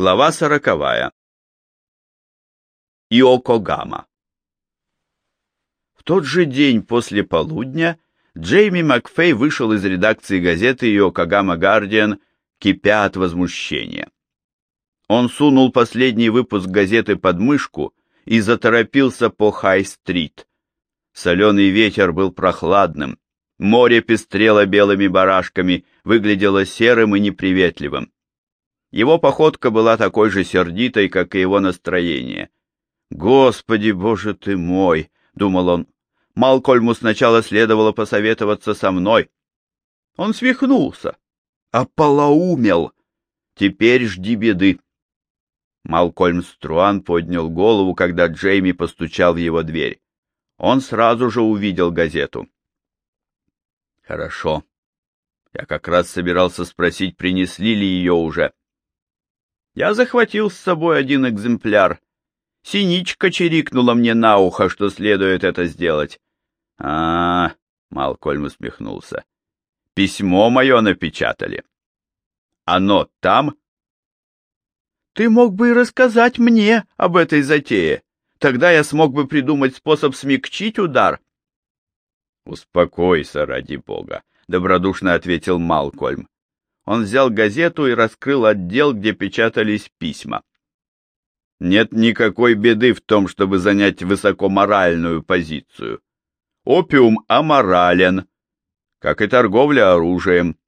Глава сороковая. Иокогама. В тот же день после полудня Джейми Макфей вышел из редакции газеты Иокогама Гардиан, кипя от возмущения. Он сунул последний выпуск газеты под мышку и заторопился по Хай-стрит. Соленый ветер был прохладным, море пестрело белыми барашками, выглядело серым и неприветливым. Его походка была такой же сердитой, как и его настроение. «Господи, боже ты мой!» — думал он. «Малкольму сначала следовало посоветоваться со мной». Он свихнулся, ополоумел. Теперь жди беды. Малкольм Струан поднял голову, когда Джейми постучал в его дверь. Он сразу же увидел газету. «Хорошо. Я как раз собирался спросить, принесли ли ее уже. Я захватил с собой один экземпляр. Синичка чирикнула мне на ухо, что следует это сделать. А, -а, -а Малкольм усмехнулся. Письмо мое напечатали. Оно там? Ты мог бы и рассказать мне об этой затее. Тогда я смог бы придумать способ смягчить удар. Успокойся, ради бога, добродушно ответил Малкольм он взял газету и раскрыл отдел, где печатались письма. Нет никакой беды в том, чтобы занять высокоморальную позицию. Опиум аморален, как и торговля оружием.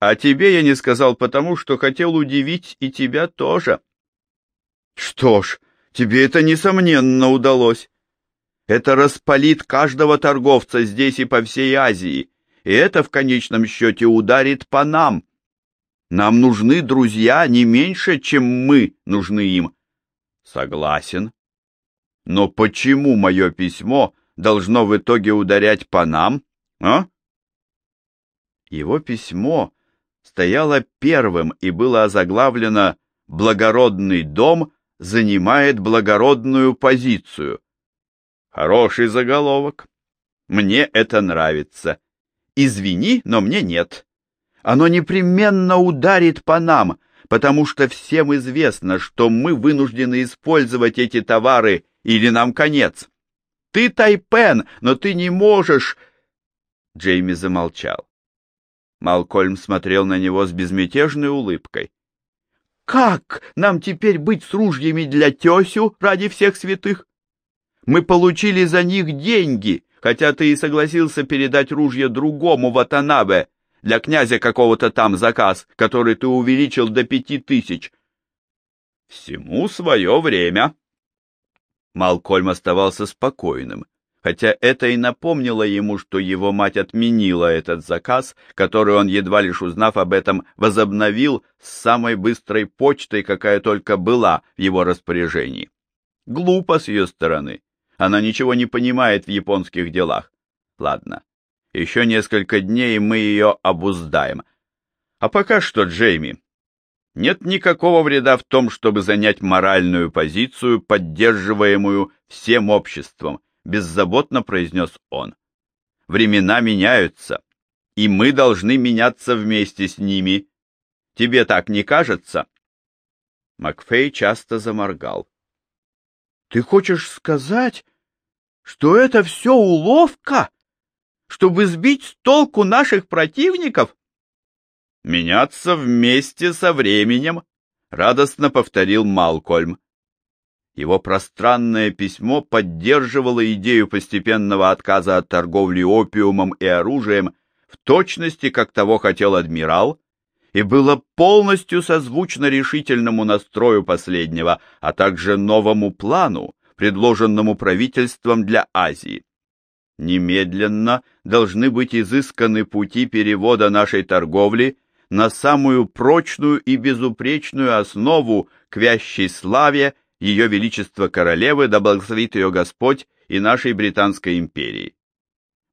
А тебе я не сказал потому, что хотел удивить и тебя тоже. Что ж, тебе это несомненно удалось. Это распалит каждого торговца здесь и по всей Азии, и это в конечном счете ударит по нам. Нам нужны друзья не меньше, чем мы нужны им. Согласен. Но почему мое письмо должно в итоге ударять по нам, а? Его письмо стояло первым и было озаглавлено «Благородный дом занимает благородную позицию». Хороший заголовок. Мне это нравится. Извини, но мне нет. Оно непременно ударит по нам, потому что всем известно, что мы вынуждены использовать эти товары, или нам конец. Ты Тайпен, но ты не можешь... Джейми замолчал. Малкольм смотрел на него с безмятежной улыбкой. «Как нам теперь быть с ружьями для тесю ради всех святых? Мы получили за них деньги, хотя ты и согласился передать ружье другому Ватанабе, для князя какого-то там заказ, который ты увеличил до пяти тысяч. Всему свое время. Малкольм оставался спокойным, хотя это и напомнило ему, что его мать отменила этот заказ, который он, едва лишь узнав об этом, возобновил с самой быстрой почтой, какая только была в его распоряжении. Глупо с ее стороны. Она ничего не понимает в японских делах. Ладно, еще несколько дней мы ее обуздаем. А пока что, Джейми, нет никакого вреда в том, чтобы занять моральную позицию, поддерживаемую всем обществом, беззаботно произнес он. Времена меняются, и мы должны меняться вместе с ними. Тебе так не кажется? Макфей часто заморгал. Ты хочешь сказать, что это все уловка, чтобы сбить с толку наших противников? Меняться вместе со временем, радостно повторил Малкольм. Его пространное письмо поддерживало идею постепенного отказа от торговли опиумом и оружием в точности, как того хотел адмирал, и было полностью созвучно решительному настрою последнего, а также новому плану, предложенному правительством для Азии. Немедленно должны быть изысканы пути перевода нашей торговли на самую прочную и безупречную основу к вящей славе Ее Величества Королевы, да благословит ее Господь и нашей Британской империи.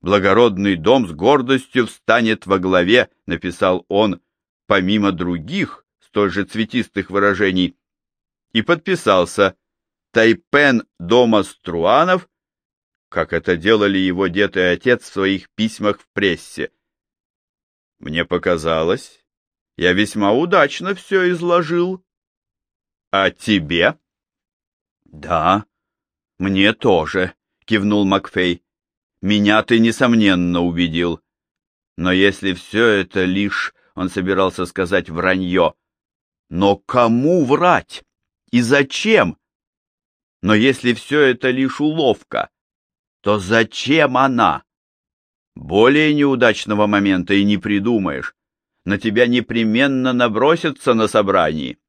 Благородный дом с гордостью встанет во главе, написал он, помимо других столь же цветистых выражений, и подписался Тайпен дома Струанов как это делали его дед и отец в своих письмах в прессе. Мне показалось, я весьма удачно все изложил. А тебе? Да, мне тоже, кивнул Макфей. Меня ты, несомненно, убедил. Но если все это лишь, он собирался сказать, вранье. Но кому врать? И зачем? Но если все это лишь уловка, то зачем она? Более неудачного момента и не придумаешь. На тебя непременно набросятся на собрании.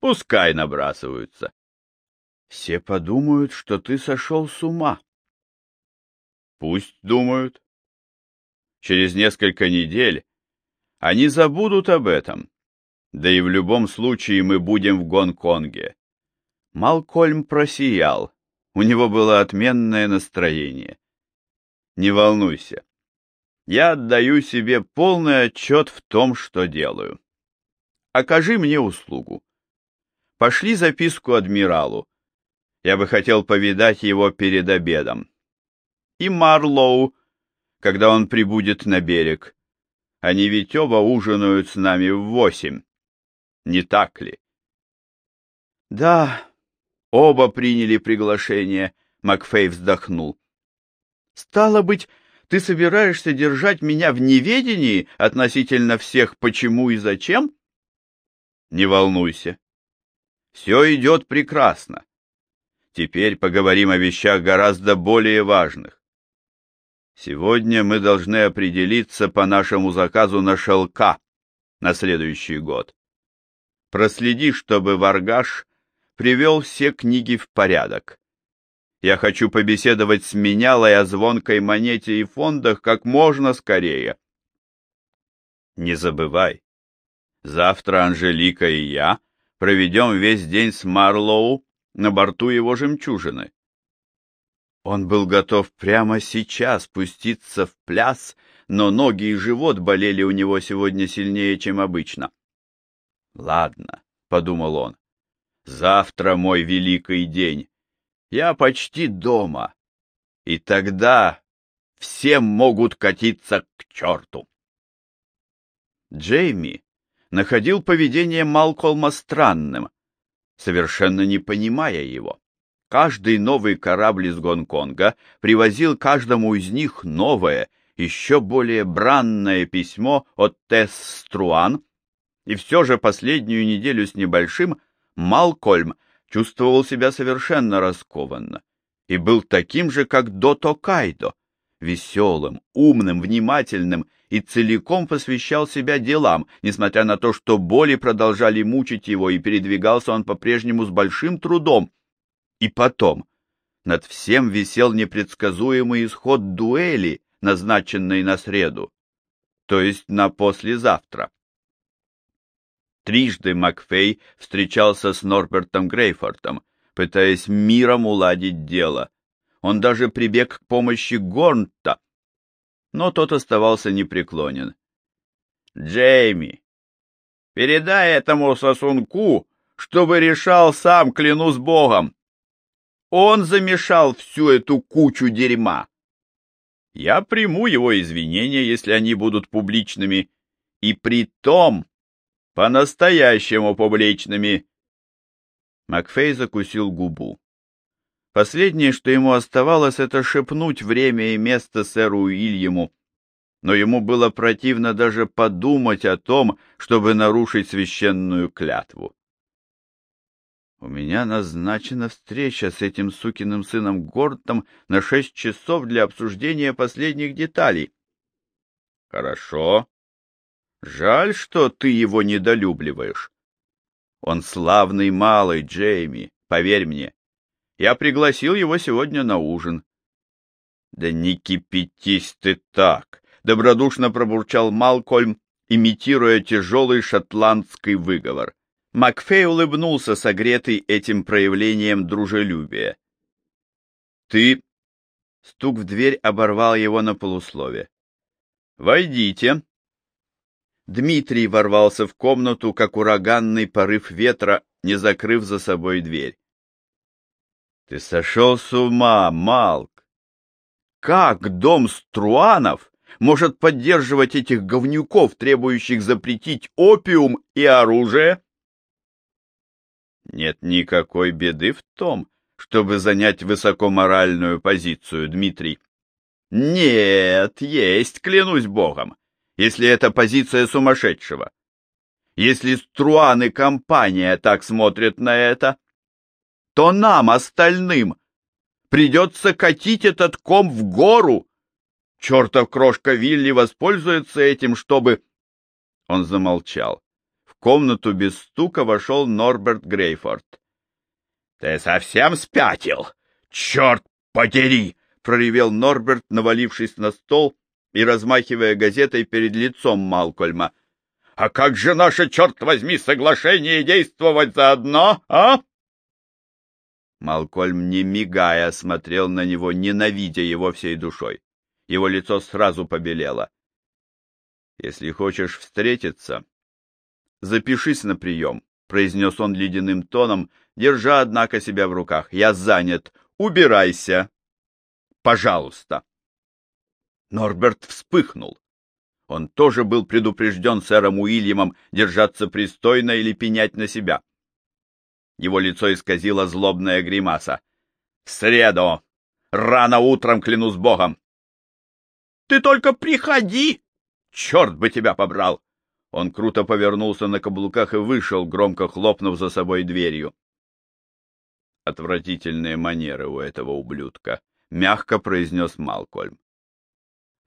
Пускай набрасываются. Все подумают, что ты сошел с ума. Пусть думают. Через несколько недель они забудут об этом. Да и в любом случае мы будем в Гонконге. Малкольм просиял. У него было отменное настроение. Не волнуйся. Я отдаю себе полный отчет в том, что делаю. Окажи мне услугу. Пошли записку адмиралу. Я бы хотел повидать его перед обедом. И Марлоу, когда он прибудет на берег. Они ведь оба ужинают с нами в восемь. Не так ли? Да, Оба приняли приглашение, Макфей вздохнул. Стало быть, ты собираешься держать меня в неведении относительно всех почему и зачем? Не волнуйся. Все идет прекрасно. Теперь поговорим о вещах гораздо более важных. Сегодня мы должны определиться по нашему заказу на шелка на следующий год. Проследи, чтобы Варгаш привел все книги в порядок. Я хочу побеседовать с менялой о звонкой монете и фондах как можно скорее. Не забывай, завтра Анжелика и я проведем весь день с Марлоу на борту его жемчужины. Он был готов прямо сейчас спуститься в пляс, но ноги и живот болели у него сегодня сильнее, чем обычно. «Ладно», — подумал он, Завтра мой великий день. Я почти дома. И тогда все могут катиться к черту. Джейми находил поведение Малкольма странным, совершенно не понимая его. Каждый новый корабль из Гонконга привозил каждому из них новое, еще более бранное письмо от Тесс Струан, и все же последнюю неделю с небольшим Малкольм чувствовал себя совершенно раскованно и был таким же, как Дото Кайдо, веселым, умным, внимательным и целиком посвящал себя делам, несмотря на то, что боли продолжали мучить его, и передвигался он по-прежнему с большим трудом. И потом, над всем висел непредсказуемый исход дуэли, назначенной на среду, то есть на послезавтра. Трижды Макфей встречался с Норбертом Грейфортом, пытаясь миром уладить дело. Он даже прибег к помощи Горнта, но тот оставался непреклонен. «Джейми, передай этому сосунку, чтобы решал сам, клянусь богом. Он замешал всю эту кучу дерьма. Я приму его извинения, если они будут публичными, и при том по-настоящему публичными. Макфей закусил губу. Последнее, что ему оставалось, это шепнуть время и место сэру Уильяму, но ему было противно даже подумать о том, чтобы нарушить священную клятву. У меня назначена встреча с этим сукиным сыном Гордом на шесть часов для обсуждения последних деталей. Хорошо, Жаль, что ты его недолюбливаешь. Он славный малый, Джейми, поверь мне. Я пригласил его сегодня на ужин. Да не кипятись ты так, добродушно пробурчал Малкольм, имитируя тяжелый шотландский выговор. Макфей улыбнулся, согретый этим проявлением дружелюбия. Ты... Стук в дверь оборвал его на полуслове. «Войдите», Дмитрий ворвался в комнату, как ураганный порыв ветра, не закрыв за собой дверь. — Ты сошел с ума, Малк! Как дом Струанов может поддерживать этих говнюков, требующих запретить опиум и оружие? Нет никакой беды в том, чтобы занять высокоморальную позицию, Дмитрий. Нет, есть, клянусь богом, если это позиция сумасшедшего. Если Струан и компания так смотрят на это, то нам, остальным, придется катить этот ком в гору. Чертов крошка Вилли воспользуется этим, чтобы... Он замолчал. В комнату без стука вошел Норберт Грейфорд. — Ты совсем спятил? Черт подери! — проревел Норберт, навалившись на стол и размахивая газетой перед лицом Малкольма. — А как же наше, черт возьми, соглашение действовать заодно, а? Малкольм, не мигая, смотрел на него, ненавидя его всей душой. Его лицо сразу побелело. — Если хочешь встретиться, запишись на прием, — произнес он ледяным тоном, держа, однако, себя в руках. — Я занят. Убирайся. Пожалуйста. Норберт вспыхнул. Он тоже был предупрежден сэром Уильямом держаться пристойно или пенять на себя. Его лицо исказило злобная гримаса. — В среду! Рано утром, клянусь богом! — Ты только приходи! Черт бы тебя побрал! Он круто повернулся на каблуках и вышел, громко хлопнув за собой дверью. Отвратительные манеры у этого ублюдка, — мягко произнес Малкольм.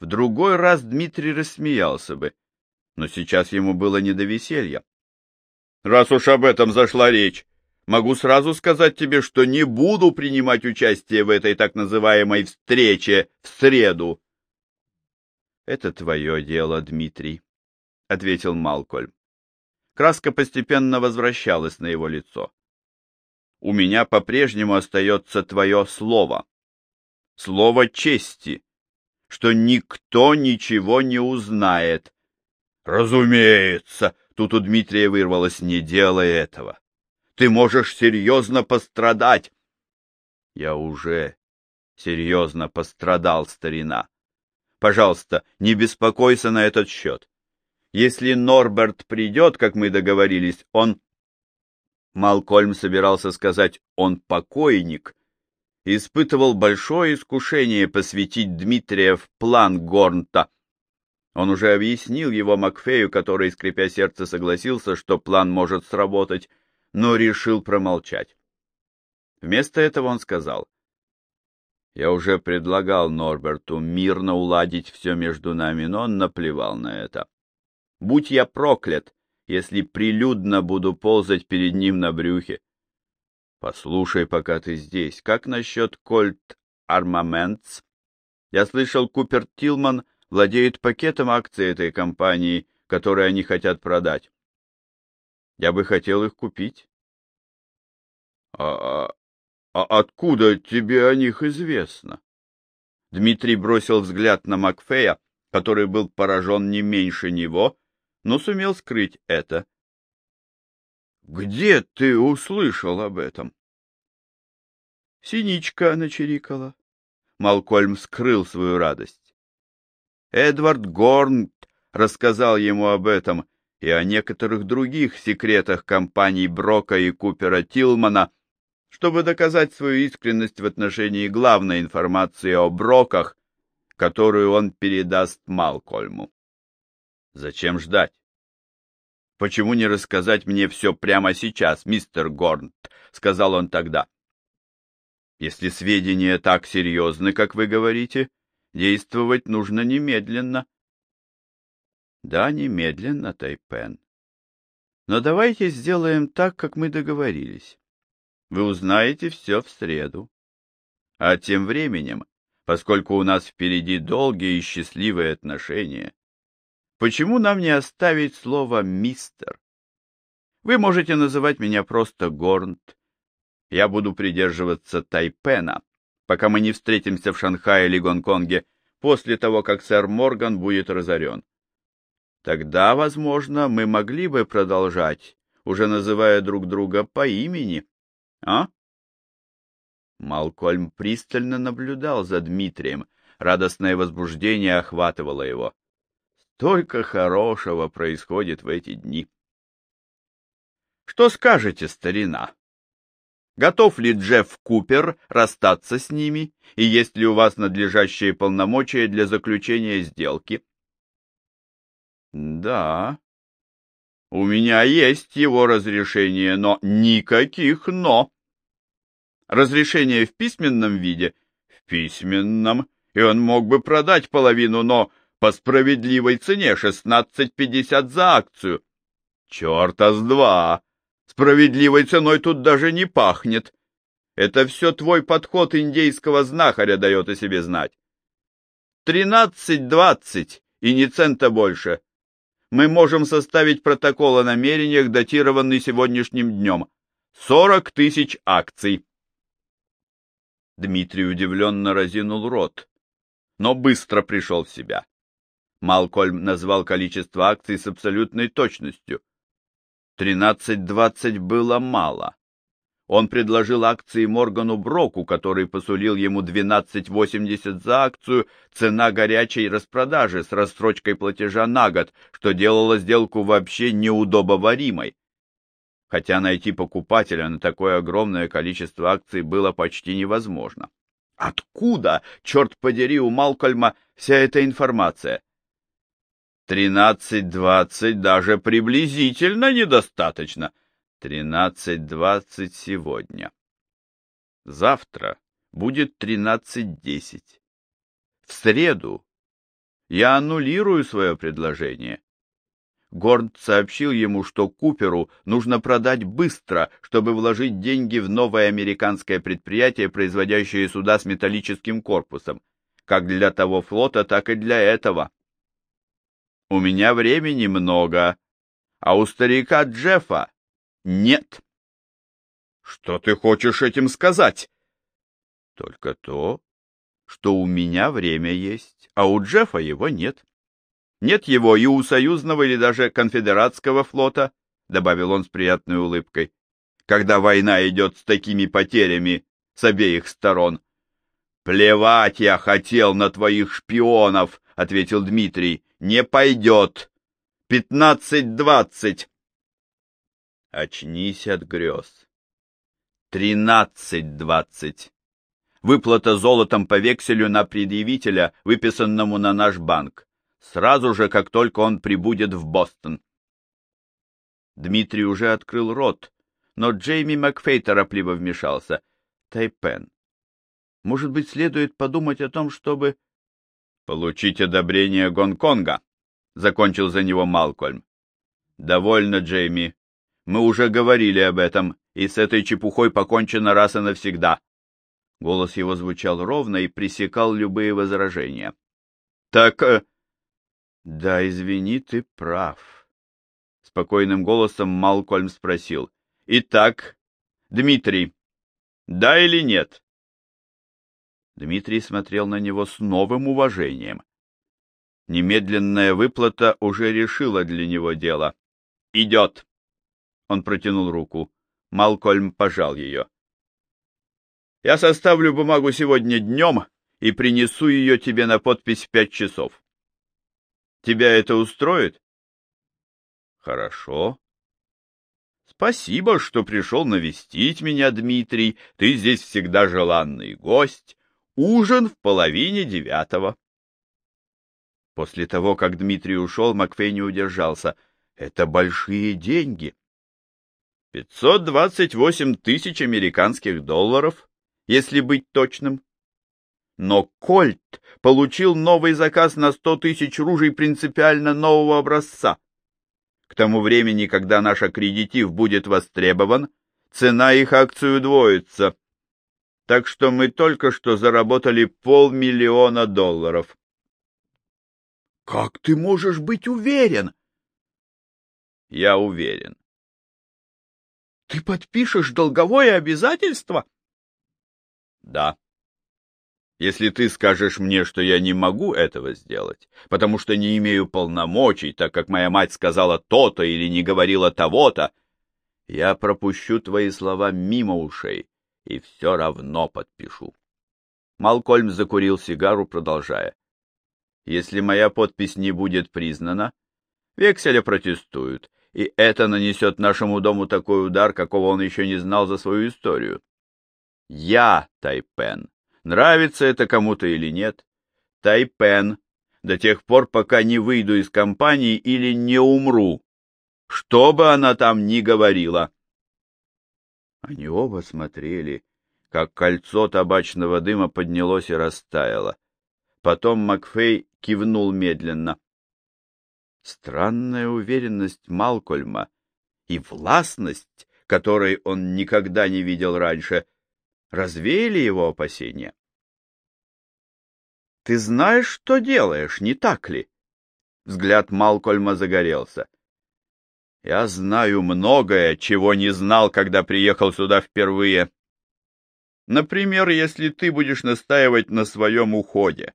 В другой раз Дмитрий рассмеялся бы, но сейчас ему было не до веселья. — Раз уж об этом зашла речь, могу сразу сказать тебе, что не буду принимать участие в этой так называемой встрече в среду. — Это твое дело, Дмитрий, — ответил Малкольм. Краска постепенно возвращалась на его лицо. — У меня по-прежнему остается твое слово. Слово чести, что никто ничего не узнает. — Разумеется, тут у Дмитрия вырвалось, не делай этого. Ты можешь серьезно пострадать. Я уже серьезно пострадал, старина. Пожалуйста, не беспокойся на этот счет. Если Норберт придет, как мы договорились, он... Малкольм собирался сказать «он покойник», испытывал большое искушение посвятить Дмитрия в план Горнта. Он уже объяснил его Макфею, который, скрипя сердце, согласился, что план может сработать, но решил промолчать. Вместо этого он сказал, «Я уже предлагал Норберту мирно уладить все между нами, но он наплевал на это. Будь я проклят, если прилюдно буду ползать перед ним на брюхе. Послушай, пока ты здесь, как насчет Кольт Армаментс? Я слышал, Купер Тилман владеет пакетом акций этой компании, которые они хотят продать. Я бы хотел их купить. А, а, а откуда тебе о них известно? Дмитрий бросил взгляд на Макфея, который был поражен не меньше него, но сумел скрыть это. Где ты услышал об этом? Синичка начерикала. Малкольм скрыл свою радость. Эдвард Горн рассказал ему об этом и о некоторых других секретах компаний Брока и Купера Тилмана, чтобы доказать свою искренность в отношении главной информации о Броках, которую он передаст Малкольму. Зачем ждать? Почему не рассказать мне все прямо сейчас, мистер Горнт? — сказал он тогда. Если сведения так серьезны, как вы говорите, действовать нужно немедленно. Да, немедленно, Тайпен. Но давайте сделаем так, как мы договорились. Вы узнаете все в среду. А тем временем, поскольку у нас впереди долгие и счастливые отношения, Почему нам не оставить слово «мистер»? Вы можете называть меня просто Горнт. Я буду придерживаться Тайпена, пока мы не встретимся в Шанхае или Гонконге после того, как сэр Морган будет разорен. Тогда, возможно, мы могли бы продолжать, уже называя друг друга по имени. А? Малкольм пристально наблюдал за Дмитрием. Радостное возбуждение охватывало его. Столько хорошего происходит в эти дни. Что скажете, старина? Готов ли Джефф Купер расстаться с ними, и есть ли у вас надлежащие полномочия для заключения сделки? Да. У меня есть его разрешение, но никаких «но». Разрешение в письменном виде? В письменном. И он мог бы продать половину, но по справедливой цене 16,50 за акцию. Черта с два! Справедливой ценой тут даже не пахнет. Это все твой подход индейского знахаря дает о себе знать. Тринадцать-двадцать, и ни цента больше. Мы можем составить протокол о намерениях, датированный сегодняшним днем. Сорок тысяч акций. Дмитрий удивленно разинул рот, но быстро пришел в себя. Малкольм назвал количество акций с абсолютной точностью. Тринадцать-двадцать было мало. Он предложил акции Моргану Броку, который посулил ему двенадцать восемьдесят за акцию, цена горячей распродажи с рассрочкой платежа на год, что делало сделку вообще неудобоваримой хотя найти покупателя на такое огромное количество акций было почти невозможно. Откуда, черт подери, у Малкольма вся эта информация? Тринадцать-двадцать даже приблизительно недостаточно. Тринадцать-двадцать сегодня. Завтра будет тринадцать-десять. В среду я аннулирую свое предложение. Горн сообщил ему, что Куперу нужно продать быстро, чтобы вложить деньги в новое американское предприятие, производящее суда с металлическим корпусом, как для того флота, так и для этого. У меня времени много, а у старика Джеффа нет. Что ты хочешь этим сказать? Только то, что у меня время есть, а у Джеффа его нет. Нет его и у союзного или даже конфедератского флота, добавил он с приятной улыбкой, когда война идет с такими потерями с обеих сторон. Плевать я хотел на твоих шпионов, ответил Дмитрий. Не пойдет. Пятнадцать-двадцать. Очнись от грез. Тринадцать-двадцать. Выплата золотом по векселю на предъявителя, выписанному на наш банк сразу же, как только он прибудет в Бостон. Дмитрий уже открыл рот, но Джейми Макфей торопливо вмешался. Тайпен, может быть, следует подумать о том, чтобы... Получить одобрение Гонконга, — закончил за него Малкольм. Довольно, Джейми. Мы уже говорили об этом, и с этой чепухой покончено раз и навсегда. Голос его звучал ровно и пресекал любые возражения. — Так э, да, извини, ты прав. Спокойным голосом Малкольм спросил. Итак, Дмитрий, да или нет? Дмитрий смотрел на него с новым уважением. Немедленная выплата уже решила для него дело. «Идет!» Он протянул руку. Малкольм пожал ее. «Я составлю бумагу сегодня днем и принесу ее тебе на подпись в пять часов. Тебя это устроит? Хорошо. Спасибо, что пришел навестить меня, Дмитрий. Ты здесь всегда желанный гость. Ужин в половине девятого. После того, как Дмитрий ушел, Макфей не удержался. Это большие деньги. Пятьсот двадцать восемь тысяч американских долларов, если быть точным. Но Кольт получил новый заказ на сто тысяч ружей принципиально нового образца. К тому времени, когда наш аккредитив будет востребован, цена их акций удвоится. Так что мы только что заработали полмиллиона долларов. — Как ты можешь быть уверен? — Я уверен. — Ты подпишешь долговое обязательство? — Да если ты скажешь мне, что я не могу этого сделать, потому что не имею полномочий, так как моя мать сказала то-то или не говорила того-то, я пропущу твои слова мимо ушей и все равно подпишу. Малкольм закурил сигару, продолжая. Если моя подпись не будет признана, векселя протестуют, и это нанесет нашему дому такой удар, какого он еще не знал за свою историю. Я Тайпен. Нравится это кому-то или нет? Тайпен. До тех пор, пока не выйду из компании или не умру. Что бы она там ни говорила. Они оба смотрели, как кольцо табачного дыма поднялось и растаяло. Потом Макфей кивнул медленно. Странная уверенность Малкольма и властность, которой он никогда не видел раньше, развеяли его опасения. «Ты знаешь, что делаешь, не так ли?» Взгляд Малкольма загорелся. «Я знаю многое, чего не знал, когда приехал сюда впервые. Например, если ты будешь настаивать на своем уходе.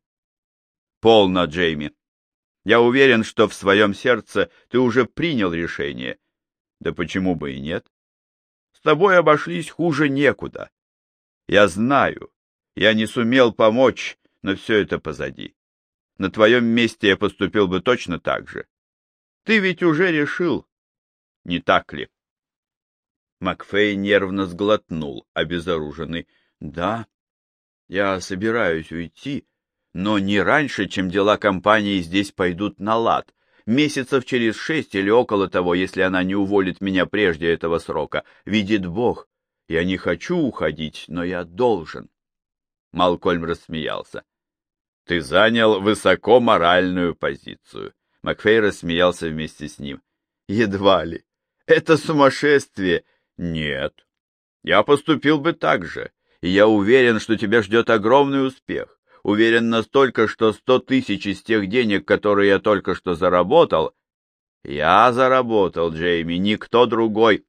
Полно, Джейми. Я уверен, что в своем сердце ты уже принял решение. Да почему бы и нет? С тобой обошлись хуже некуда. Я знаю, я не сумел помочь, но все это позади. На твоем месте я поступил бы точно так же. Ты ведь уже решил, не так ли? Макфей нервно сглотнул, обезоруженный. Да, я собираюсь уйти, но не раньше, чем дела компании здесь пойдут на лад. Месяцев через шесть или около того, если она не уволит меня прежде этого срока. Видит Бог, я не хочу уходить, но я должен. Малкольм рассмеялся. Ты занял высоко моральную позицию. Макфей рассмеялся вместе с ним. Едва ли. Это сумасшествие. Нет. Я поступил бы так же, и я уверен, что тебя ждет огромный успех. Уверен настолько, что сто тысяч из тех денег, которые я только что заработал, я заработал, Джейми, никто другой,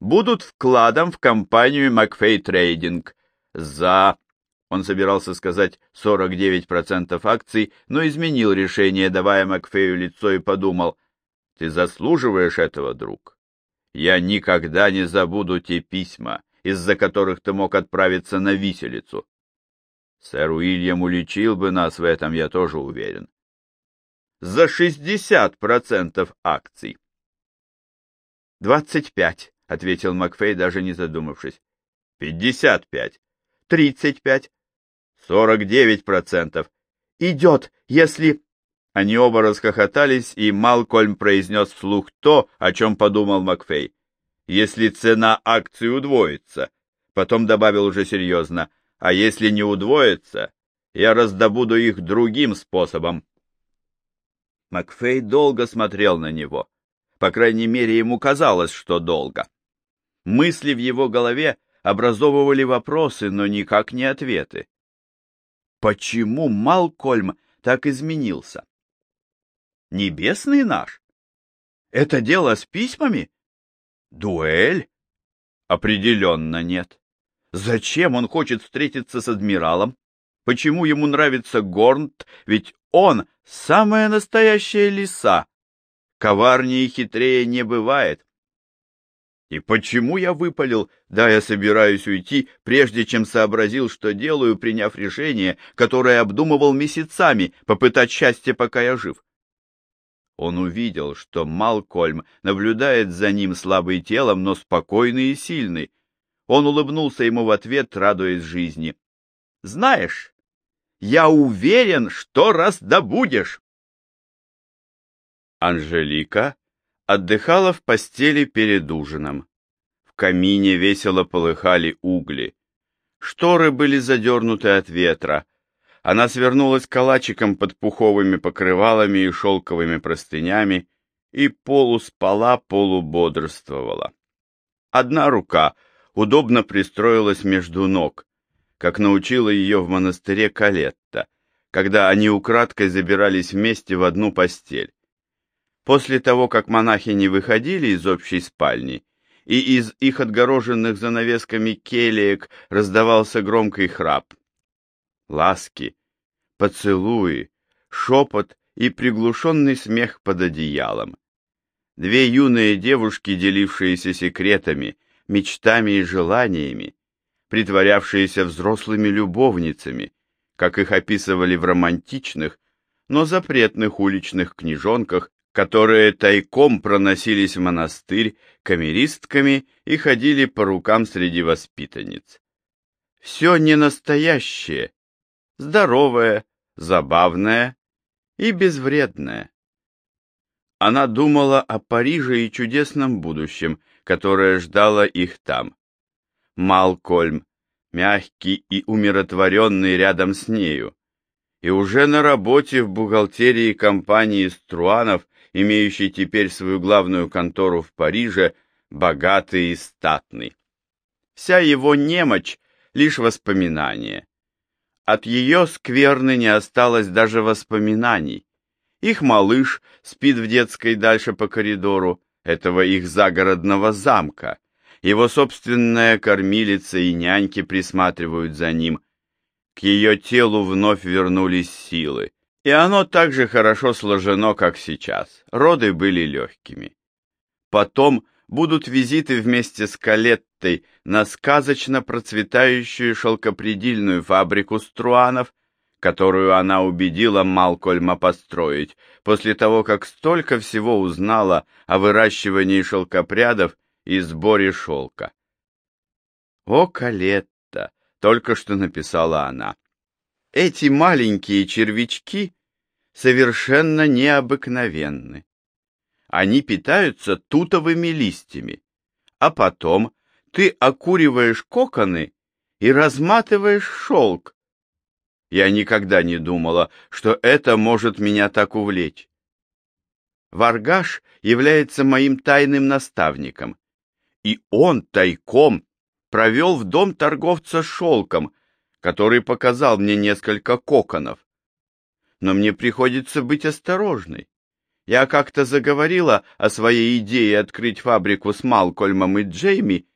будут вкладом в компанию Макфей Трейдинг за... Он собирался сказать 49% акций, но изменил решение, давая Макфею лицо, и подумал, «Ты заслуживаешь этого, друг. Я никогда не забуду те письма, из-за которых ты мог отправиться на виселицу. Сэр Уильям уличил бы нас в этом, я тоже уверен. За шестьдесят процентов акций. Двадцать пять, ответил Макфей, даже не задумавшись. Пятьдесят пять. Тридцать пять. Сорок девять процентов. Идет, если... Они оба расхохотались, и Малкольм произнес вслух то, о чем подумал Макфей. Если цена акции удвоится. Потом добавил уже серьезно — а если не удвоится, я раздобуду их другим способом. Макфей долго смотрел на него. По крайней мере, ему казалось, что долго. Мысли в его голове образовывали вопросы, но никак не ответы. Почему Малкольм так изменился? Небесный наш? Это дело с письмами? Дуэль? Определенно нет. Зачем он хочет встретиться с адмиралом? Почему ему нравится Горнт? Ведь он самая настоящая лиса. Коварнее и хитрее не бывает. И почему я выпалил, да, я собираюсь уйти, прежде чем сообразил, что делаю, приняв решение, которое обдумывал месяцами, попытать счастье, пока я жив? Он увидел, что Малкольм наблюдает за ним слабый телом, но спокойный и сильный, он улыбнулся ему в ответ, радуясь жизни. «Знаешь, я уверен, что раздобудешь!» Анжелика отдыхала в постели перед ужином. В камине весело полыхали угли. Шторы были задернуты от ветра. Она свернулась калачиком под пуховыми покрывалами и шелковыми простынями и полуспала, полубодрствовала. Одна рука — удобно пристроилась между ног, как научила ее в монастыре Калетта, когда они украдкой забирались вместе в одну постель. После того, как монахи не выходили из общей спальни, и из их отгороженных занавесками келиек раздавался громкий храп. Ласки, поцелуи, шепот и приглушенный смех под одеялом. Две юные девушки, делившиеся секретами, мечтами и желаниями, притворявшиеся взрослыми любовницами, как их описывали в романтичных, но запретных уличных книжонках, которые тайком проносились в монастырь камеристками и ходили по рукам среди воспитанниц. Все не здоровое, забавное и безвредное. Она думала о Париже и чудесном будущем, которое ждало их там. Малкольм, мягкий и умиротворенный рядом с нею, и уже на работе в бухгалтерии компании Струанов, имеющей теперь свою главную контору в Париже, богатый и статный. Вся его немочь — лишь воспоминание. От ее скверны не осталось даже воспоминаний. Их малыш спит в детской дальше по коридору этого их загородного замка. Его собственная кормилица и няньки присматривают за ним. К ее телу вновь вернулись силы. И оно так же хорошо сложено, как сейчас. Роды были легкими. Потом будут визиты вместе с Калеттой на сказочно процветающую шелкопредельную фабрику Струанов, которую она убедила Малкольма построить, после того, как столько всего узнала о выращивании шелкопрядов и сборе шелка. «О, Калетта!» — только что написала она. «Эти маленькие червячки совершенно необыкновенны. Они питаются тутовыми листьями, а потом ты окуриваешь коконы и разматываешь шелк, я никогда не думала, что это может меня так увлечь. Варгаш является моим тайным наставником, и он тайком провел в дом торговца шелком, который показал мне несколько коконов. Но мне приходится быть осторожной. Я как-то заговорила о своей идее открыть фабрику с Малкольмом и Джейми,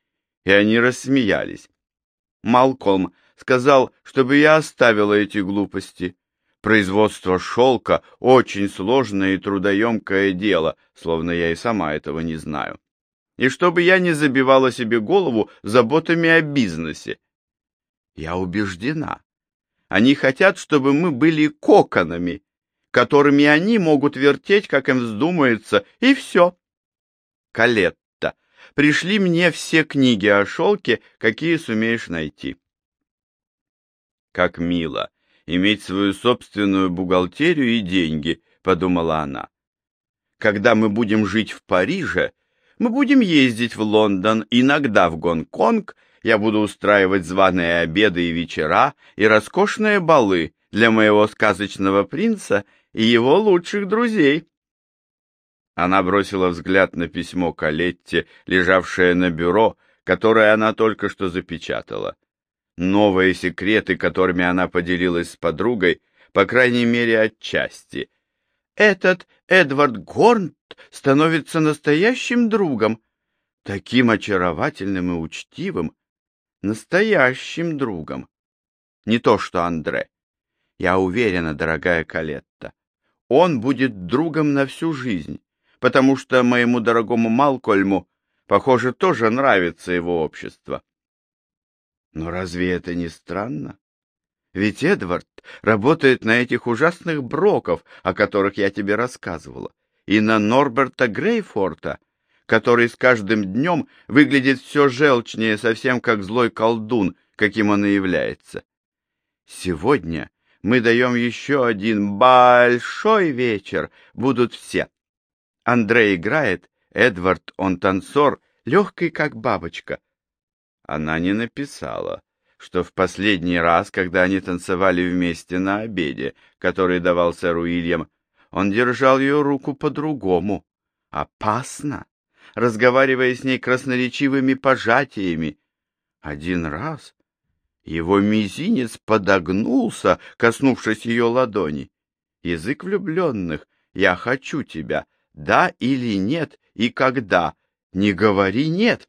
и они рассмеялись. Малкольм сказал, чтобы я оставила эти глупости. Производство шелка — очень сложное и трудоемкое дело, словно я и сама этого не знаю. И чтобы я не забивала себе голову заботами о бизнесе. Я убеждена. Они хотят, чтобы мы были коконами, которыми они могут вертеть, как им вздумается, и все. Калетта, пришли мне все книги о шелке, какие сумеешь найти. Как мило иметь свою собственную бухгалтерию и деньги, подумала она. Когда мы будем жить в Париже, мы будем ездить в Лондон, иногда в Гонконг, я буду устраивать званые обеды и вечера и роскошные балы для моего сказочного принца и его лучших друзей. Она бросила взгляд на письмо Калетте, лежавшее на бюро, которое она только что запечатала новые секреты, которыми она поделилась с подругой, по крайней мере, отчасти. Этот Эдвард Горнт становится настоящим другом, таким очаровательным и учтивым, настоящим другом. Не то что Андре. Я уверена, дорогая Калетта, он будет другом на всю жизнь, потому что моему дорогому Малкольму, похоже, тоже нравится его общество. Но разве это не странно? Ведь Эдвард работает на этих ужасных броков, о которых я тебе рассказывала, и на Норберта Грейфорта, который с каждым днем выглядит все желчнее, совсем как злой колдун, каким он и является. Сегодня мы даем еще один большой вечер, будут все. Андрей играет, Эдвард, он танцор, легкий, как бабочка, она не написала, что в последний раз, когда они танцевали вместе на обеде, который давал сэр Уильям, он держал ее руку по-другому, опасно, разговаривая с ней красноречивыми пожатиями. Один раз его мизинец подогнулся, коснувшись ее ладони. Язык влюбленных «Я хочу тебя», да или нет, и когда, не говори «нет»,